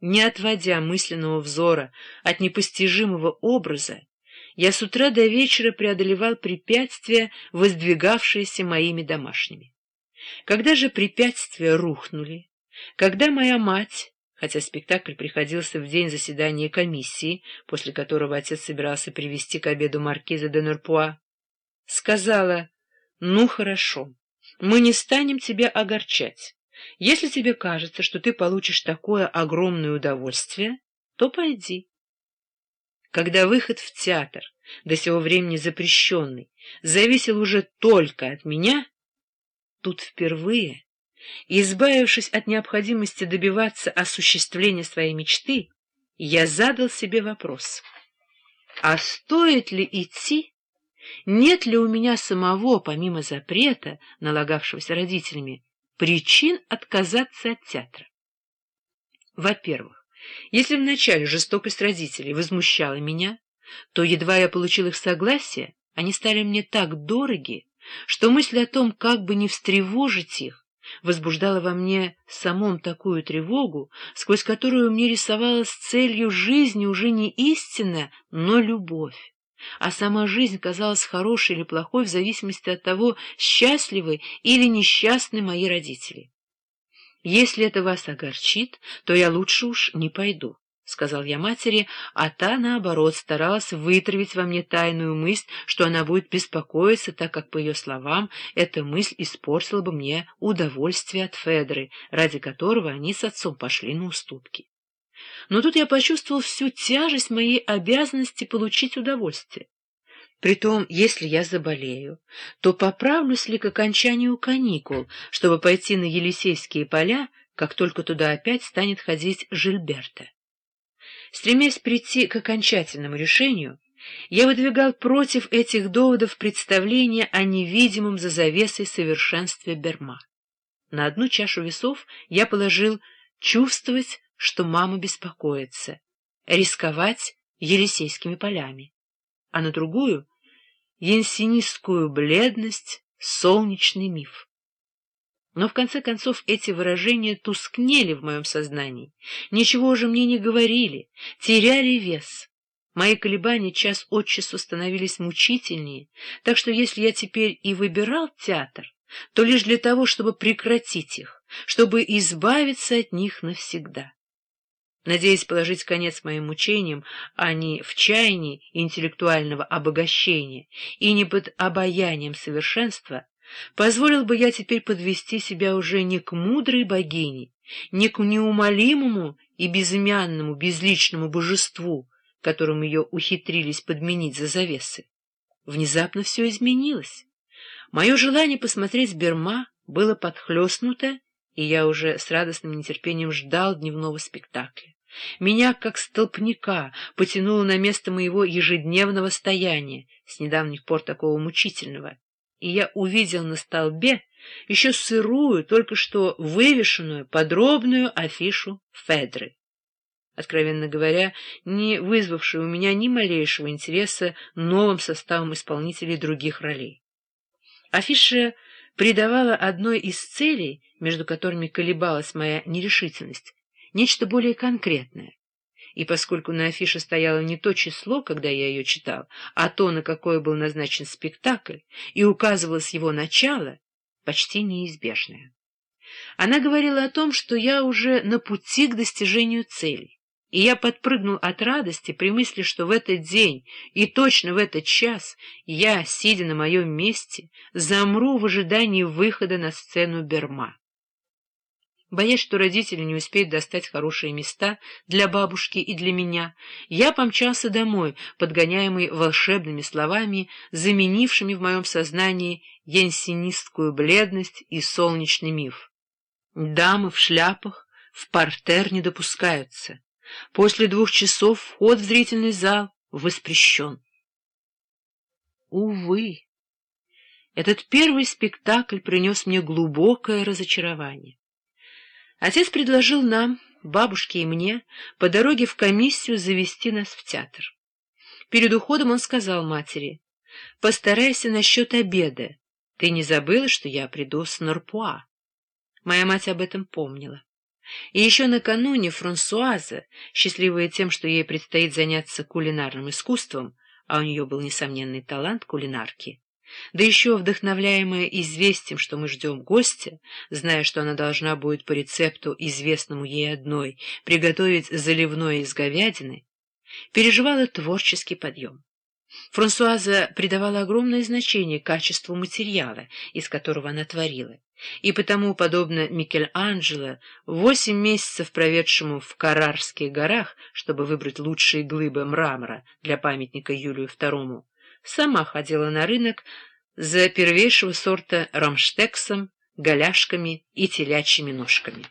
Не отводя мысленного взора от непостижимого образа, я с утра до вечера преодолевал препятствия, воздвигавшиеся моими домашними. Когда же препятствия рухнули, когда моя мать, хотя спектакль приходился в день заседания комиссии, после которого отец собирался привести к обеду маркиза де Нурпуа, сказала, «Ну, хорошо, мы не станем тебя огорчать. Если тебе кажется, что ты получишь такое огромное удовольствие, то пойди. Когда выход в театр, до сего времени запрещенный, зависел уже только от меня, тут впервые, избавившись от необходимости добиваться осуществления своей мечты, я задал себе вопрос, а стоит ли идти, нет ли у меня самого, помимо запрета, налагавшегося родителями, причин отказаться от театра. Во-первых, если вначале жестокость родителей возмущала меня, то едва я получил их согласие, они стали мне так дороги, что мысль о том, как бы не встревожить их, возбуждала во мне самом такую тревогу, сквозь которую мне рисовалась целью жизни уже не истина, но любовь а сама жизнь казалась хорошей или плохой в зависимости от того, счастливы или несчастны мои родители. «Если это вас огорчит, то я лучше уж не пойду», — сказал я матери, а та, наоборот, старалась вытравить во мне тайную мысль, что она будет беспокоиться, так как, по ее словам, эта мысль испортила бы мне удовольствие от Федры, ради которого они с отцом пошли на уступки. Но тут я почувствовал всю тяжесть моей обязанности получить удовольствие. Притом, если я заболею, то поправлюсь ли к окончанию каникул, чтобы пойти на Елисейские поля, как только туда опять станет ходить Жильберта. Стремясь прийти к окончательному решению, я выдвигал против этих доводов представление о невидимом за завесой совершенстве Берма. На одну чашу весов я положил чувствовать что мама беспокоится, рисковать Елисейскими полями, а на другую — янсинистскую бледность, солнечный миф. Но в конце концов эти выражения тускнели в моем сознании, ничего уже мне не говорили, теряли вес. Мои колебания час от часу становились мучительнее, так что если я теперь и выбирал театр, то лишь для того, чтобы прекратить их, чтобы избавиться от них навсегда. Надеясь положить конец моим мучениям, а не в чаянии интеллектуального обогащения и не под обаянием совершенства, позволил бы я теперь подвести себя уже не к мудрой богине, не к неумолимому и безымянному безличному божеству, которым ее ухитрились подменить за завесы. Внезапно все изменилось. Мое желание посмотреть Берма было подхлестнуто, и я уже с радостным нетерпением ждал дневного спектакля. Меня, как столпника, потянуло на место моего ежедневного стояния, с недавних пор такого мучительного, и я увидел на столбе еще сырую, только что вывешенную, подробную афишу Федры. Откровенно говоря, не вызвавшую у меня ни малейшего интереса новым составом исполнителей других ролей. Афиша придавала одной из целей, между которыми колебалась моя нерешительность, нечто более конкретное. И поскольку на афише стояло не то число, когда я ее читал, а то, на какое был назначен спектакль, и указывалось его начало, почти неизбежное. Она говорила о том, что я уже на пути к достижению цели, и я подпрыгнул от радости при мысли, что в этот день и точно в этот час я, сидя на моем месте, замру в ожидании выхода на сцену Берма. Боясь, что родители не успеют достать хорошие места для бабушки и для меня, я помчался домой, подгоняемый волшебными словами, заменившими в моем сознании янсинистскую бледность и солнечный миф. Дамы в шляпах в портер не допускаются. После двух часов вход в зрительный зал воспрещен. Увы, этот первый спектакль принес мне глубокое разочарование. Отец предложил нам, бабушке и мне, по дороге в комиссию завести нас в театр. Перед уходом он сказал матери, «Постарайся насчет обеда. Ты не забыла, что я приду с Норпуа?» Моя мать об этом помнила. И еще накануне Франсуаза, счастливая тем, что ей предстоит заняться кулинарным искусством, а у нее был несомненный талант кулинарки, да еще вдохновляемая известием, что мы ждем гостя, зная, что она должна будет по рецепту, известному ей одной, приготовить заливное из говядины, переживала творческий подъем. Франсуаза придавала огромное значение качеству материала, из которого она творила, и потому, подобно Микеланджело, восемь месяцев проведшему в Карарских горах, чтобы выбрать лучшие глыбы мрамора для памятника Юлию II, сама ходила на рынок за первейшего сорта рамштексом, голяшками и телячьими ножками.